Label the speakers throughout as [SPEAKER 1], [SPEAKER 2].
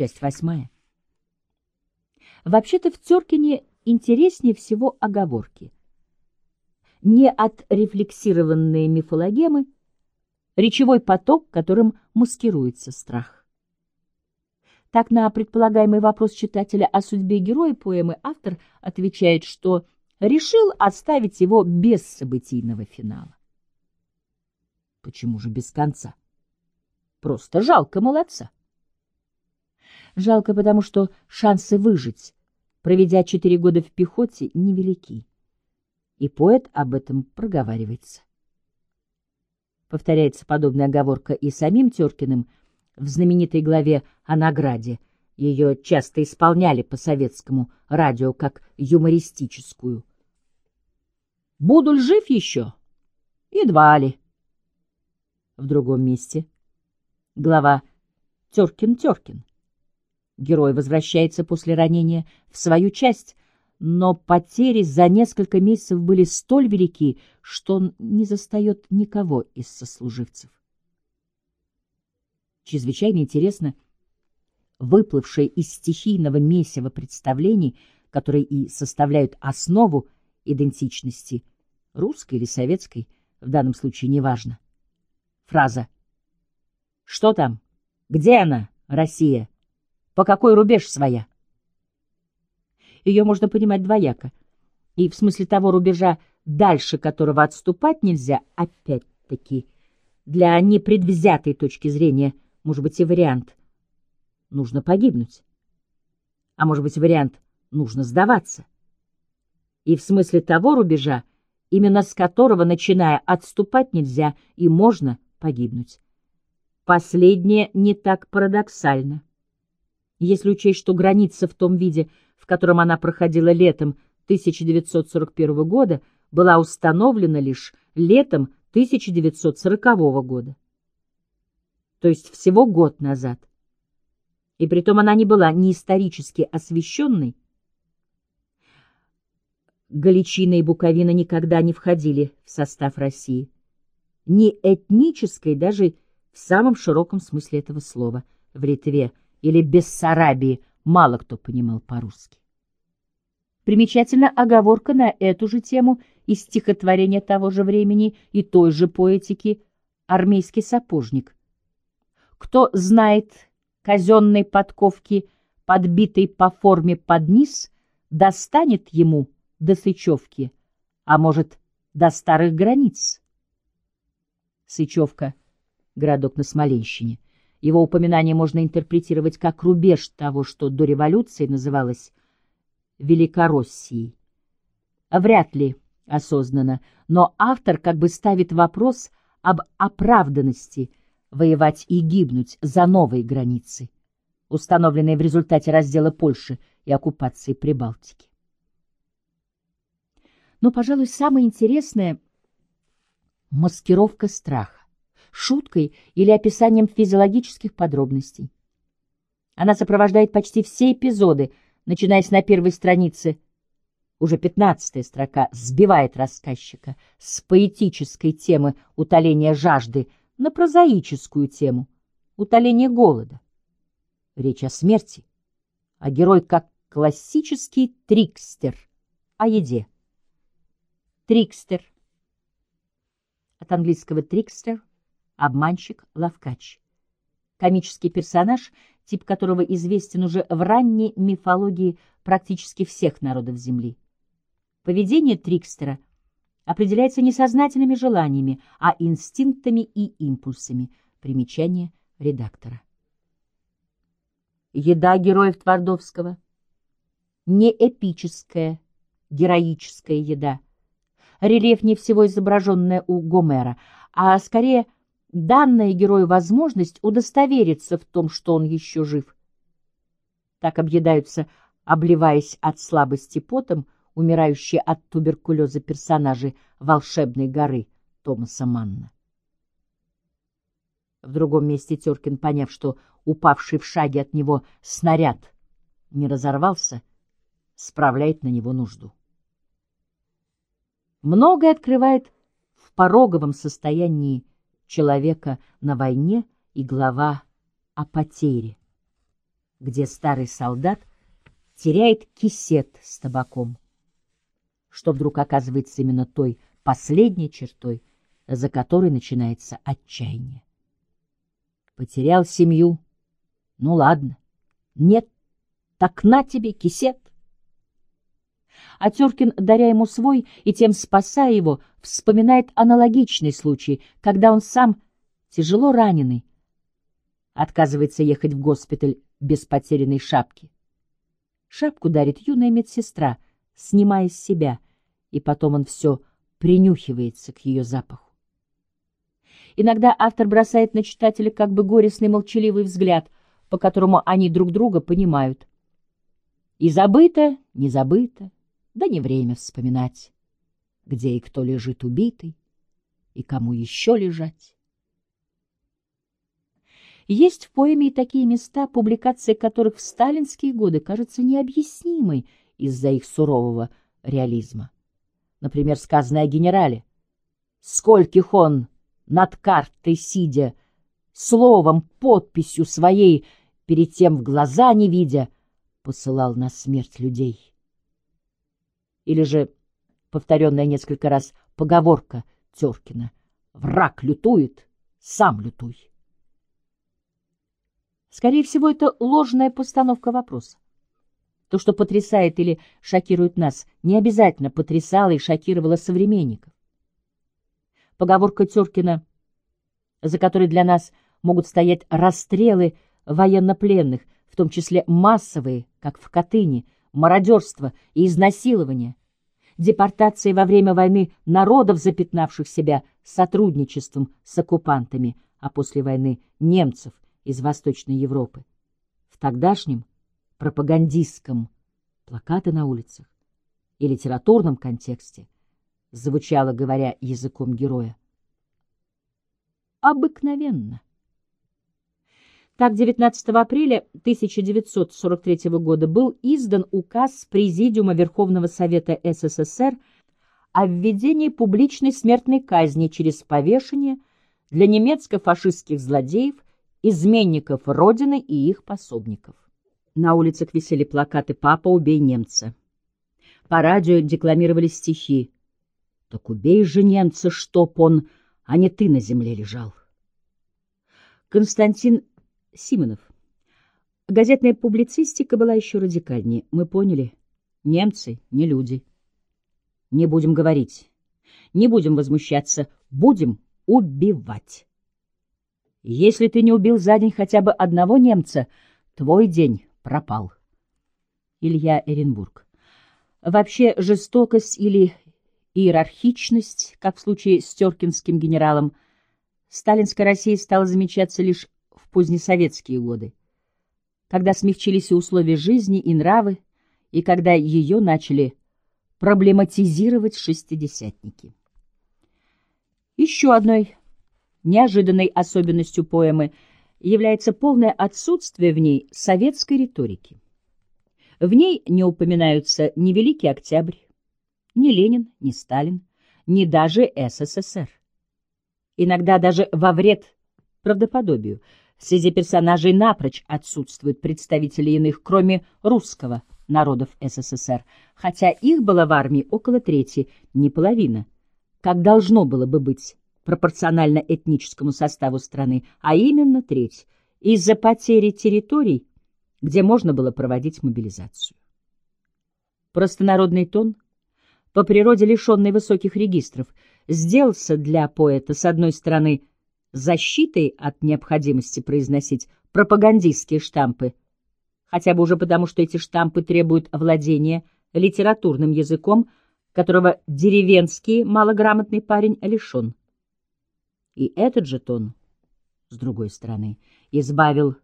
[SPEAKER 1] Часть восьмая. Вообще-то в Теркине интереснее всего оговорки. Не отрефлексированные мифологемы, речевой поток, которым маскируется страх. Так на предполагаемый вопрос читателя о судьбе героя поэмы автор отвечает, что решил оставить его без событийного финала. Почему же без конца? Просто жалко молодца. Жалко, потому что шансы выжить, проведя четыре года в пехоте, невелики. И поэт об этом проговаривается. Повторяется подобная оговорка и самим Теркиным в знаменитой главе о награде. Ее часто исполняли по советскому радио как юмористическую. «Буду ли жив еще?» «Едва ли». В другом месте. Глава Теркин-Теркин. Герой возвращается после ранения в свою часть, но потери за несколько месяцев были столь велики, что он не застает никого из сослуживцев. Чрезвычайно интересно выплывшее из стихийного месива представлений, которые и составляют основу идентичности, русской или советской, в данном случае неважно. Фраза «Что там? Где она, Россия?» По какой рубеж своя? Ее можно понимать двояко. И в смысле того рубежа, дальше которого отступать нельзя, опять-таки, для непредвзятой точки зрения, может быть и вариант «нужно погибнуть». А может быть вариант «нужно сдаваться». И в смысле того рубежа, именно с которого, начиная, отступать нельзя и можно погибнуть. Последнее не так парадоксально. Если учесть, что граница в том виде, в котором она проходила летом 1941 года, была установлена лишь летом 1940 года. То есть всего год назад. И притом она не была ни исторически освещенной, Галичина и Буковина никогда не входили в состав России, ни этнической даже в самом широком смысле этого слова в Литве – или Бессарабии мало кто понимал по-русски. Примечательна оговорка на эту же тему из стихотворения того же времени и той же поэтики «Армейский сапожник». Кто знает казенной подковки, подбитой по форме под низ, достанет ему до Сычевки, а может, до старых границ. Сычевка — городок на Смоленщине — его упоминание можно интерпретировать как рубеж того, что до революции называлось Великороссией. Вряд ли осознанно, но автор как бы ставит вопрос об оправданности воевать и гибнуть за новые границы, установленные в результате раздела Польши и оккупации Прибалтики. Но, пожалуй, самое интересное — маскировка страха шуткой или описанием физиологических подробностей. Она сопровождает почти все эпизоды, начиная с на первой странице, уже пятнадцатая строка, сбивает рассказчика с поэтической темы утоления жажды на прозаическую тему утоления голода. Речь о смерти, а герой как классический трикстер о еде. Трикстер. От английского трикстер обманщик, ловкач. Комический персонаж, тип которого известен уже в ранней мифологии практически всех народов Земли. Поведение Трикстера определяется не сознательными желаниями, а инстинктами и импульсами. Примечание редактора. Еда героев Твардовского. Не эпическая, героическая еда. Рельефнее всего изображенная у Гомера, а скорее – данная герою возможность удостовериться в том, что он еще жив. Так объедаются, обливаясь от слабости потом, умирающие от туберкулеза персонажи «Волшебной горы» Томаса Манна. В другом месте Теркин, поняв, что упавший в шаге от него снаряд не разорвался, справляет на него нужду. Многое открывает в пороговом состоянии человека на войне и глава о потере. где старый солдат теряет кисет с табаком, что вдруг оказывается именно той последней чертой, за которой начинается отчаяние. Потерял семью. Ну ладно. Нет, так на тебе кисет. А Теркин, даря ему свой и тем спасая его, вспоминает аналогичный случай, когда он сам, тяжело раненый, отказывается ехать в госпиталь без потерянной шапки. Шапку дарит юная медсестра, снимая с себя, и потом он все принюхивается к ее запаху. Иногда автор бросает на читателя как бы горестный молчаливый взгляд, по которому они друг друга понимают. И забыто, не забыто, да не время вспоминать, где и кто лежит убитый, и кому еще лежать. Есть в поэме и такие места, публикация которых в сталинские годы кажется необъяснимой из-за их сурового реализма. Например, сказанное о генерале. Скольких он над картой сидя, словом, подписью своей, перед тем в глаза не видя, посылал на смерть людей. Или же, повторенная несколько раз, поговорка Теркина «Враг лютует, сам лютуй». Скорее всего, это ложная постановка вопроса. То, что потрясает или шокирует нас, не обязательно потрясало и шокировало современников. Поговорка Теркина, за которой для нас могут стоять расстрелы военнопленных, в том числе массовые, как в Катыни, мародерство и изнасилование, депортации во время войны народов, запятнавших себя сотрудничеством с оккупантами, а после войны немцев из Восточной Европы. В тогдашнем пропагандистском плакаты на улицах и литературном контексте звучало, говоря языком героя, обыкновенно. Так, 19 апреля 1943 года был издан указ Президиума Верховного Совета СССР о введении публичной смертной казни через повешение для немецко-фашистских злодеев, изменников Родины и их пособников. На улицах висели плакаты «Папа, убей немца». По радио декламировали стихи «Так убей же немца, чтоб он, а не ты на земле лежал». Константин Симонов. Газетная публицистика была еще радикальнее. Мы поняли, немцы не люди. Не будем говорить, не будем возмущаться, будем убивать. Если ты не убил за день хотя бы одного немца, твой день пропал. Илья Эренбург. Вообще жестокость или иерархичность, как в случае с Теркинским генералом, сталинская Россия стала замечаться лишь позднесоветские годы, когда смягчились и условия жизни, и нравы, и когда ее начали проблематизировать шестидесятники. Еще одной неожиданной особенностью поэмы является полное отсутствие в ней советской риторики. В ней не упоминаются ни Великий Октябрь, ни Ленин, ни Сталин, ни даже СССР. Иногда даже во вред правдоподобию среди персонажей напрочь отсутствуют представители иных, кроме русского народов СССР, хотя их было в армии около трети, не половина, как должно было бы быть пропорционально этническому составу страны, а именно треть, из-за потери территорий, где можно было проводить мобилизацию. Простонародный тон, по природе лишенный высоких регистров, сделался для поэта, с одной стороны, защитой от необходимости произносить пропагандистские штампы, хотя бы уже потому, что эти штампы требуют владения литературным языком, которого деревенский малограмотный парень лишен. И этот же тон, с другой стороны, избавил,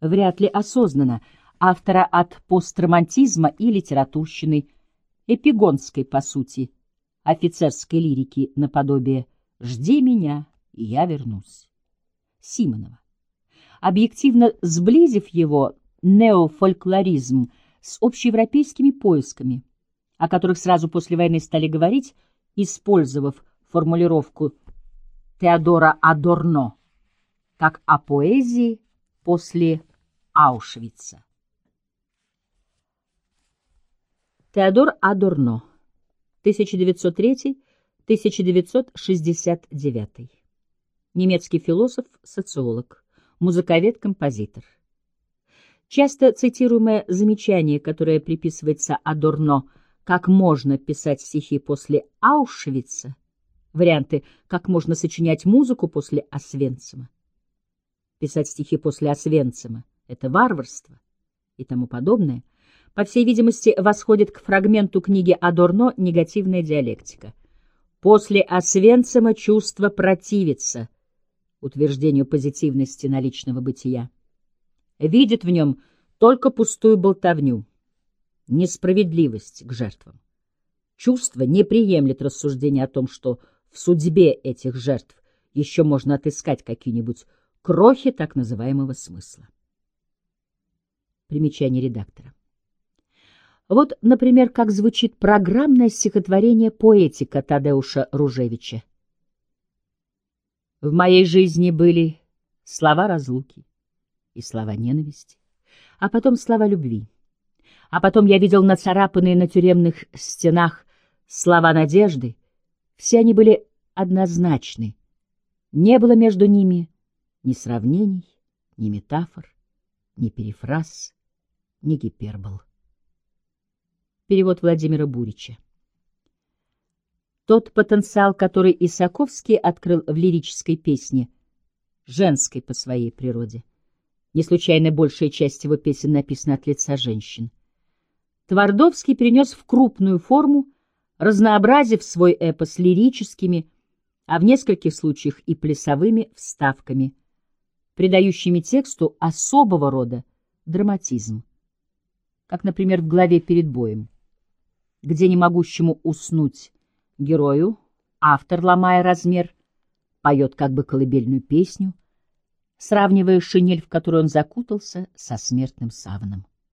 [SPEAKER 1] вряд ли осознанно, автора от постромантизма и литературщины, эпигонской, по сути, офицерской лирики наподобие «Жди меня, и я вернусь». Симонова. Объективно сблизив его неофольклоризм с общеевропейскими поисками, о которых сразу после войны стали говорить, использовав формулировку Теодора Адорно, как о поэзии после Аушвица. Теодор Адорно, 1903-1969. Немецкий философ, социолог, музыковед, композитор. Часто цитируемое замечание, которое приписывается Адорно, как можно писать стихи после Аушвица, варианты «как можно сочинять музыку после Освенцима», писать стихи после Освенцима — это варварство и тому подобное, по всей видимости, восходит к фрагменту книги Адорно «Негативная диалектика». После Освенцима чувство противится утверждению позитивности наличного бытия видит в нем только пустую болтовню, несправедливость к жертвам. Чувство не приемлет рассуждения о том, что в судьбе этих жертв еще можно отыскать какие-нибудь крохи так называемого смысла. Примечание редактора. Вот, например, как звучит программное стихотворение поэтика Тадеуша Ружевича. В моей жизни были слова разлуки, и слова ненависти, а потом слова любви. А потом я видел нацарапанные на тюремных стенах слова надежды. Все они были однозначны. Не было между ними ни сравнений, ни метафор, ни перефраз, ни гипербол. Перевод Владимира Бурича. Тот потенциал, который Исаковский открыл в лирической песне, женской по своей природе — не случайно большая часть его песен написана от лица женщин. Твардовский перенес в крупную форму, разнообразив свой эпос лирическими, а в нескольких случаях и плясовыми вставками, придающими тексту особого рода драматизм, как, например, в главе «Перед боем», где не могущему уснуть герою автор, ломая размер, поет как бы колыбельную песню, сравнивая шинель, в которую он закутался, со смертным саваном.